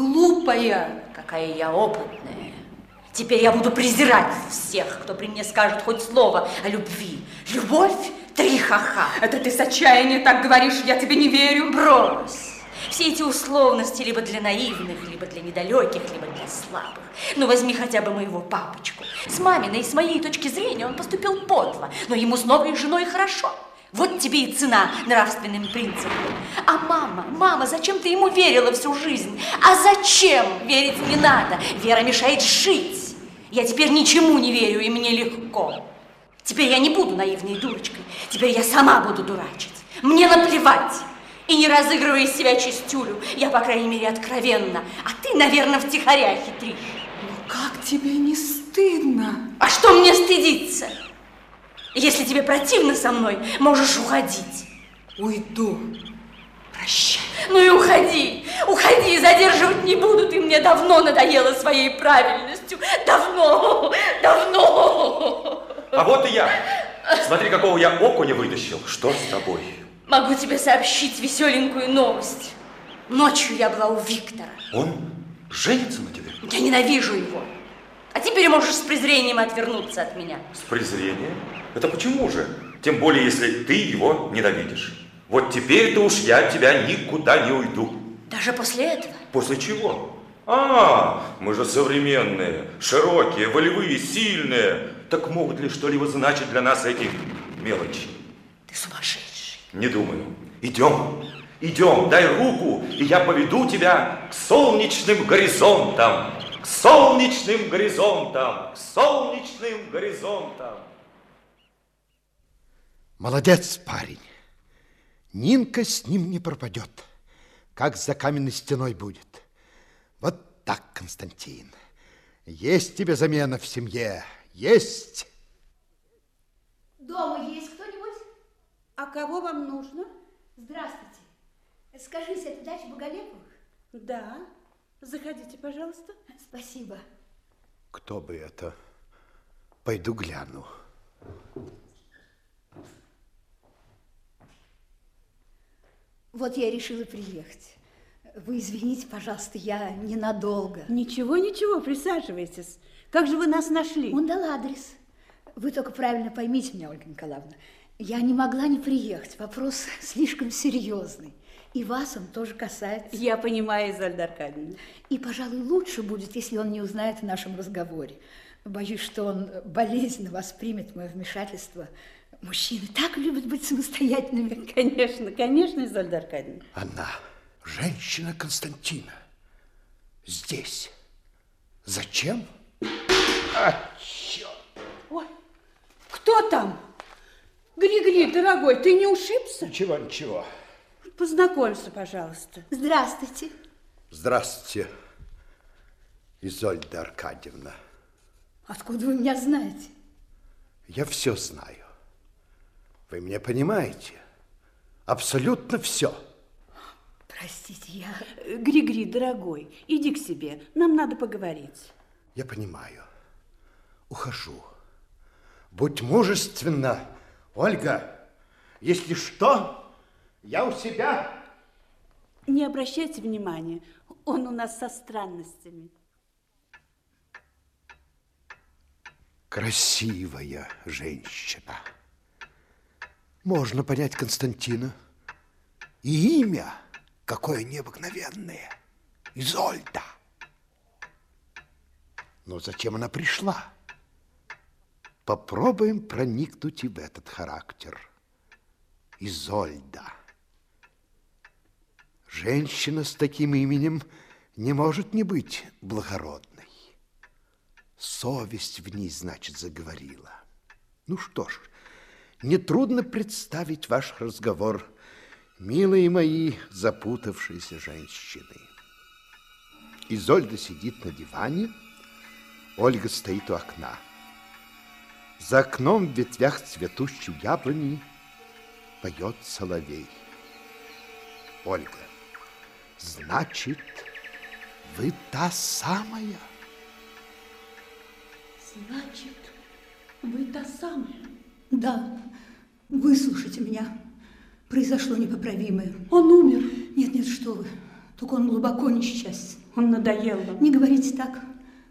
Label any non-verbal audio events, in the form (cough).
глупая. Какая я опытная. Теперь я буду презирать всех, кто при мне скажет хоть слово о любви. Любовь – три ха-ха. Это ты с отчаяния так говоришь, я тебе не верю. Брось. Все эти условности либо для наивных, либо для недалеких, либо для слабых. Ну, возьми хотя бы моего папочку. С маминой и с моей точки зрения он поступил подло, но ему с новой женой хорошо. Вот тебе и цена нравственным принципам. А мама, мама, зачем ты ему верила всю жизнь? А зачем? Верить не надо. Вера мешает жить. Я теперь ничему не верю, и мне легко. Теперь я не буду наивной дурочкой. Теперь я сама буду дурачить. Мне наплевать. И не разыгрывай из себя чистюлю. Я, по крайней мере, откровенна. А ты, наверное, втихаря хитришь. Ну как тебе не стыдно? А что мне стыдиться? Если тебе противно со мной, можешь уходить. Уйду. Прощай. Ну и уходи, уходи, задерживать не буду. Ты мне давно надоела своей правильностью. Давно, давно. А вот и я. Смотри, какого я окуня вытащил. Что с тобой? Могу тебе сообщить веселенькую новость. Ночью я была у Виктора. Он женится на тебе? Я ненавижу его. А теперь можешь с презрением отвернуться от меня. С презрением? Это почему же? Тем более, если ты его ненавидишь. Вот теперь-то уж я от тебя никуда не уйду. Даже после этого? После чего? А, мы же современные, широкие, волевые, сильные. Так могут ли что-либо значить для нас эти мелочи? Ты сумасшедший. Не думаю. Идем, идем, дай руку, и я поведу тебя к солнечным горизонтам. К солнечным горизонтам, к солнечным горизонтам. Молодец, парень. Нинка с ним не пропадет, как за каменной стеной будет. Вот так, Константин. Есть тебе замена в семье, есть. Дома есть кто-нибудь? А кого вам нужно? Здравствуйте. Скажите, это дача Боголеповых? Да. Заходите, пожалуйста. Спасибо. Кто бы это? Пойду гляну. Вот я решила приехать. Вы извините, пожалуйста, я ненадолго. Ничего, ничего, присаживайтесь. Как же вы нас нашли? Он дал адрес. Вы только правильно поймите меня, Ольга Николаевна. Я не могла не приехать. Вопрос (laughs) слишком серьезный. И вас он тоже касается. Я понимаю, Изольда Аркадьевна. И, пожалуй, лучше будет, если он не узнает о нашем разговоре. Боюсь, что он болезненно воспримет мое вмешательство. Мужчины так любят быть самостоятельными. (laughs) Конечно, конечно, Изольда Аркадьевна. Она, женщина Константина, здесь. Зачем? А, черт! Ой, кто там? Григори, дорогой, ты не ушибся? Ничего, ничего. Познакомься, пожалуйста. Здравствуйте. Здравствуйте, Изольда Аркадьевна. Откуда вы меня знаете? Я все знаю. Вы меня понимаете? Абсолютно все. Простите, я... Григори, дорогой, иди к себе. Нам надо поговорить. Я понимаю. Ухожу. Будь мужественна, Ольга. Если что, я у себя. Не обращайте внимания, он у нас со странностями. Красивая женщина. Можно понять Константина. И имя какое необыкновенное. Изольда. Но зачем она пришла? Попробуем проникнуть и в этот характер. Изольда. Женщина с таким именем не может не быть благородной. Совесть в ней, значит, заговорила. Ну что ж, нетрудно представить ваш разговор, милые мои запутавшиеся женщины. Изольда сидит на диване, Ольга стоит у окна. За окном в ветвях цветущей яблони поет соловей. Ольга, значит, вы та самая? Значит, вы та самая? Да. Выслушайте меня. Произошло непоправимое. Он умер. Нет, нет, что вы. Только он глубоко несчастен. Он надоел вам. Не говорите так.